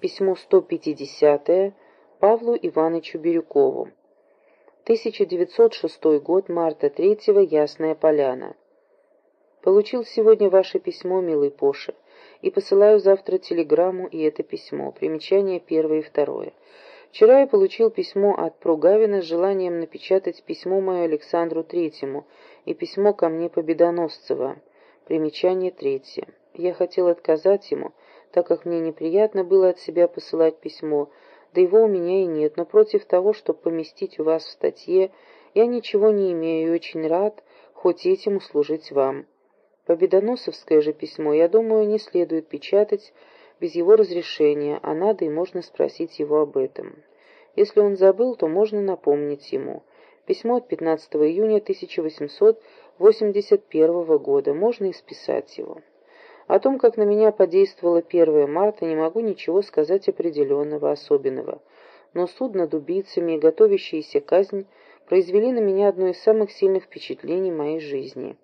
Письмо 150 Павлу Ивановичу Бирюкову. 1906 год, марта 3 Ясная Поляна. Получил сегодня ваше письмо, милый Поша, и посылаю завтра телеграмму и это письмо. Примечание первое и второе. Вчера я получил письмо от Пругавина с желанием напечатать письмо мое Александру Третьему и письмо ко мне Победоносцева. Примечание третье. Я хотел отказать ему, так как мне неприятно было от себя посылать письмо, да его у меня и нет, но против того, чтобы поместить у вас в статье, я ничего не имею и очень рад хоть этим услужить вам. Победоносовское же письмо, я думаю, не следует печатать без его разрешения, а надо и можно спросить его об этом. Если он забыл, то можно напомнить ему. Письмо от 15 июня 1881 года, можно исписать его. О том, как на меня подействовало 1 марта, не могу ничего сказать определенного, особенного. Но суд над убийцами и готовящаяся казнь произвели на меня одно из самых сильных впечатлений моей жизни.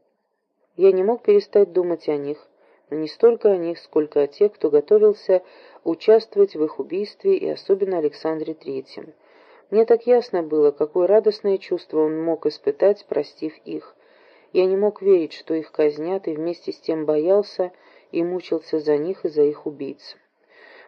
Я не мог перестать думать о них, но не столько о них, сколько о тех, кто готовился участвовать в их убийстве, и особенно Александре Третьем. Мне так ясно было, какое радостное чувство он мог испытать, простив их. Я не мог верить, что их казнят, и вместе с тем боялся, и мучился за них и за их убийц.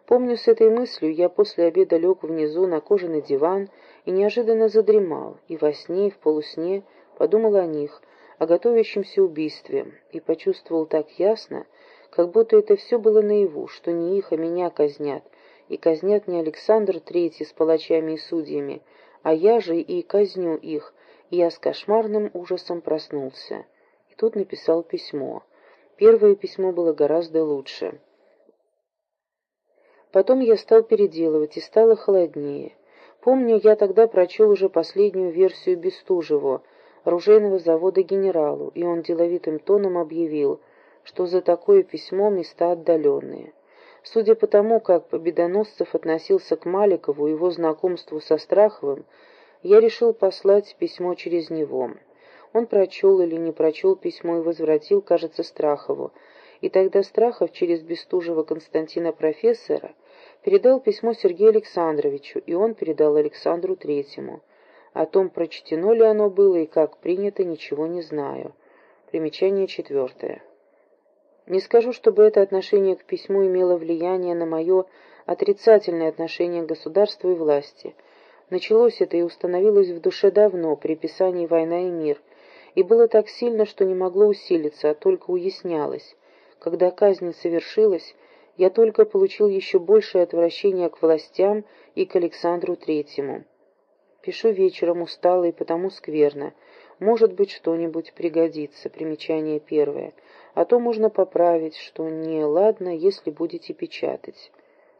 Помню, с этой мыслью я после обеда лег внизу на кожаный диван и неожиданно задремал, и во сне, и в полусне подумал о них, о готовящемся убийстве, и почувствовал так ясно, как будто это все было наяву, что не их, а меня казнят, и казнят не Александр Третий с палачами и судьями, а я же и казню их, и я с кошмарным ужасом проснулся. И тут написал письмо. Первое письмо было гораздо лучше. Потом я стал переделывать, и стало холоднее. Помню, я тогда прочел уже последнюю версию Бестужева, оружейного завода генералу, и он деловитым тоном объявил, что за такое письмо места отдаленные. Судя по тому, как Победоносцев относился к Маликову и его знакомству со Страховым, я решил послать письмо через него. Он прочел или не прочел письмо и возвратил, кажется, Страхову. И тогда Страхов через Бестужева Константина профессора передал письмо Сергею Александровичу, и он передал Александру Третьему. О том, прочтено ли оно было и как принято, ничего не знаю. Примечание четвертое. Не скажу, чтобы это отношение к письму имело влияние на мое отрицательное отношение к государству и власти. Началось это и установилось в душе давно, при писании «Война и мир», и было так сильно, что не могло усилиться, а только уяснялось. Когда казнь совершилась, я только получил еще большее отвращение к властям и к Александру Третьему. Пишу вечером устало и потому скверно. Может быть, что-нибудь пригодится. Примечание первое. А то можно поправить, что не ладно, если будете печатать.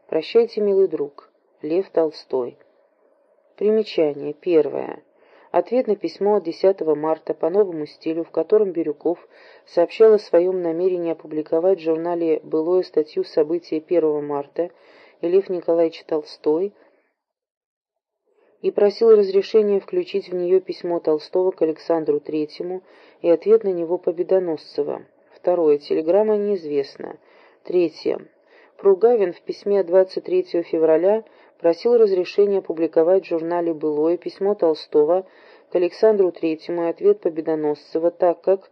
Прощайте, милый друг. Лев Толстой. Примечание первое. Ответ на письмо от 10 марта по новому стилю, в котором Бирюков сообщал о своем намерении опубликовать в журнале «Былое» статью «События 1 марта» и Лев Николаевич Толстой и просил разрешения включить в нее письмо Толстого к Александру Третьему и ответ на него Победоносцева. Второе. Телеграмма неизвестна. Третье. Пругавин в письме 23 февраля просил разрешения опубликовать в журнале «Былое» письмо Толстого к Александру Третьему и ответ Победоносцева, так как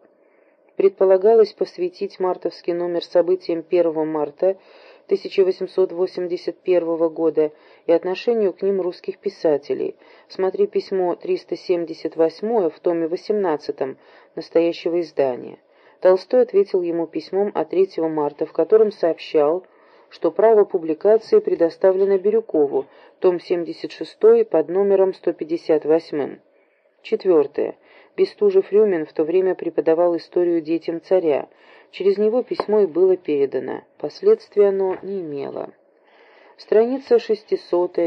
предполагалось посвятить мартовский номер событиям 1 марта 1881 года и отношению к ним русских писателей. Смотри письмо 378 в томе 18 настоящего издания. Толстой ответил ему письмом от 3 марта, в котором сообщал, что право публикации предоставлено Бирюкову, том 76 под номером 158. Четвертое. Бестужев-Рюмин в то время преподавал историю детям царя. Через него письмо и было передано. Последствия оно не имело. Страница 600